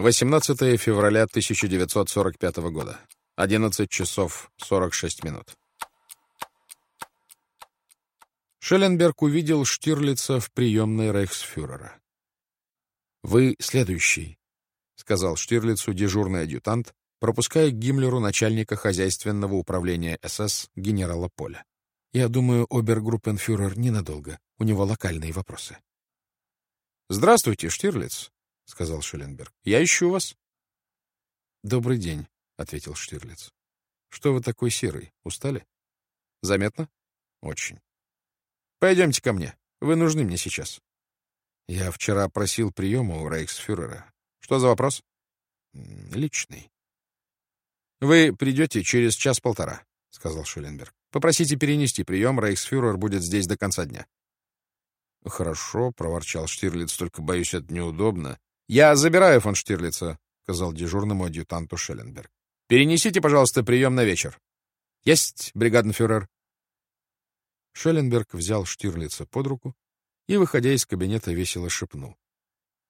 18 февраля 1945 года. 11 часов 46 минут. Шелленберг увидел Штирлица в приемной рейхсфюрера. «Вы следующий», — сказал Штирлицу дежурный адъютант, пропуская к Гиммлеру начальника хозяйственного управления СС генерала Поля. «Я думаю, обергруппенфюрер ненадолго. У него локальные вопросы». «Здравствуйте, Штирлиц», — сказал Шелленберг. «Я ищу вас». «Добрый день», — ответил Штирлиц. «Что вы такой серый? Устали?» «Заметно?» «Очень». «Пойдемте ко мне. Вы нужны мне сейчас». «Я вчера просил приема у рейхсфюрера. Что за вопрос?» «Личный». «Вы придете через час-полтора», — сказал Шелленберг. «Попросите перенести прием, рейхсфюрер будет здесь до конца дня». «Хорошо», — проворчал Штирлиц, — «только, боюсь, это неудобно». «Я забираю фон Штирлица», — сказал дежурному адъютанту Шелленберг. «Перенесите, пожалуйста, прием на вечер». «Есть, бригаденфюрер». Шелленберг взял Штирлица под руку и, выходя из кабинета, весело шепнул.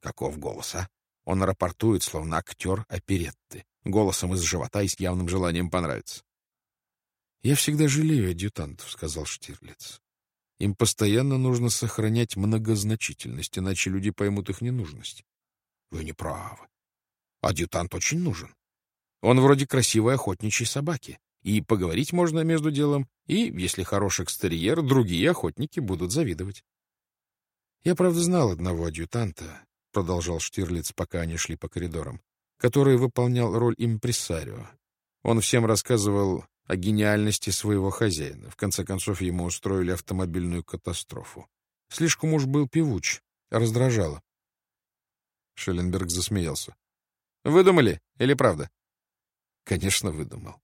«Каков голос, а? Он рапортует, словно актер оперетты, голосом из живота и с явным желанием понравиться». «Я всегда жалею адъютантов», — сказал Штирлиц. Им постоянно нужно сохранять многозначительность, иначе люди поймут их ненужность. Вы не правы. Адъютант очень нужен. Он вроде красивой охотничьей собаки. И поговорить можно между делом, и, если хороший экстерьер, другие охотники будут завидовать. Я, правда, знал одного адъютанта, — продолжал Штирлиц, пока они шли по коридорам, который выполнял роль импрессарио. Он всем рассказывал о гениальности своего хозяина. В конце концов, ему устроили автомобильную катастрофу. Слишком уж был певуч, раздражало. Шелленберг засмеялся. «Выдумали или правда?» «Конечно, выдумал».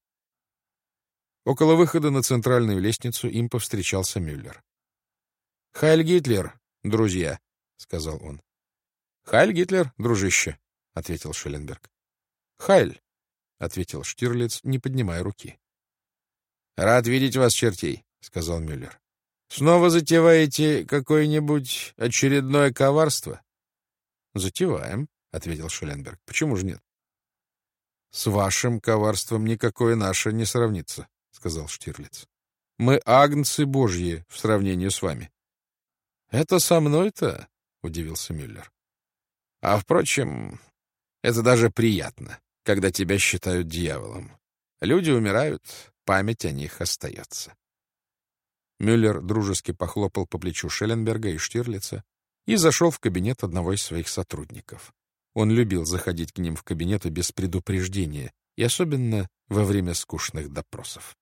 Около выхода на центральную лестницу им повстречался Мюллер. «Хайль Гитлер, друзья», — сказал он. «Хайль Гитлер, дружище», — ответил Шелленберг. «Хайль», — ответил Штирлиц, не поднимая руки. — Рад видеть вас, чертей, — сказал Мюллер. — Снова затеваете какое-нибудь очередное коварство? — Затеваем, — ответил Шелленберг. — Почему же нет? — С вашим коварством никакое наше не сравнится, — сказал Штирлиц. — Мы агнцы божьи в сравнении с вами. — Это со мной-то? — удивился Мюллер. — А, впрочем, это даже приятно, когда тебя считают дьяволом. Люди умирают, память о них остается. Мюллер дружески похлопал по плечу Шелленберга и Штирлица и зашел в кабинет одного из своих сотрудников. Он любил заходить к ним в кабинеты без предупреждения, и особенно во время скучных допросов.